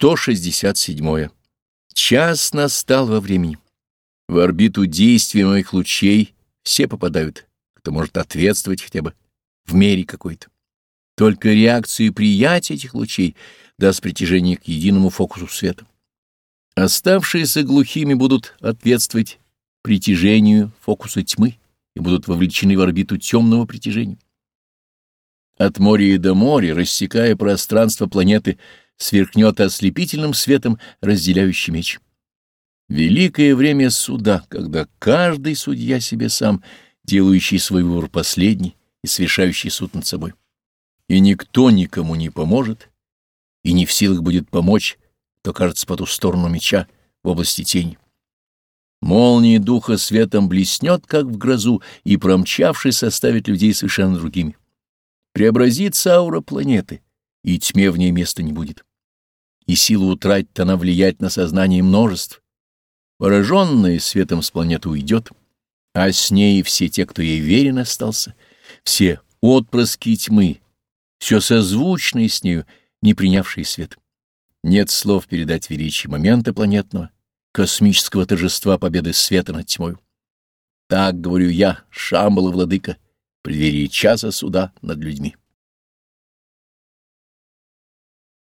167. Час настал во времени. В орбиту действия моих лучей все попадают, кто может ответствовать хотя бы в мере какой-то. Только реакцию приятия этих лучей даст притяжение к единому фокусу света. Оставшиеся глухими будут ответствовать притяжению фокуса тьмы и будут вовлечены в орбиту темного притяжения. От моря до моря, рассекая пространство планеты, сверкнет ослепительным светом разделяющий меч. Великое время суда, когда каждый судья себе сам, делающий свой выбор последний и совершающий суд над собой. И никто никому не поможет, и не в силах будет помочь, то кажется по ту сторону меча в области тени. Молния духа светом блеснет, как в грозу, и, промчавшись, оставит людей совершенно другими. Преобразится аура планеты, и тьме в ней места не будет и силу утратит она влиять на сознание множеств. Пораженная светом с планеты уйдет, а с ней все те, кто ей верен остался, все отпрыски тьмы, все созвучное с нею, не принявшие свет. Нет слов передать величие момента планетного, космического торжества победы света над тьмой. Так говорю я, Шамбала Владыка, в преддверии часа суда над людьми.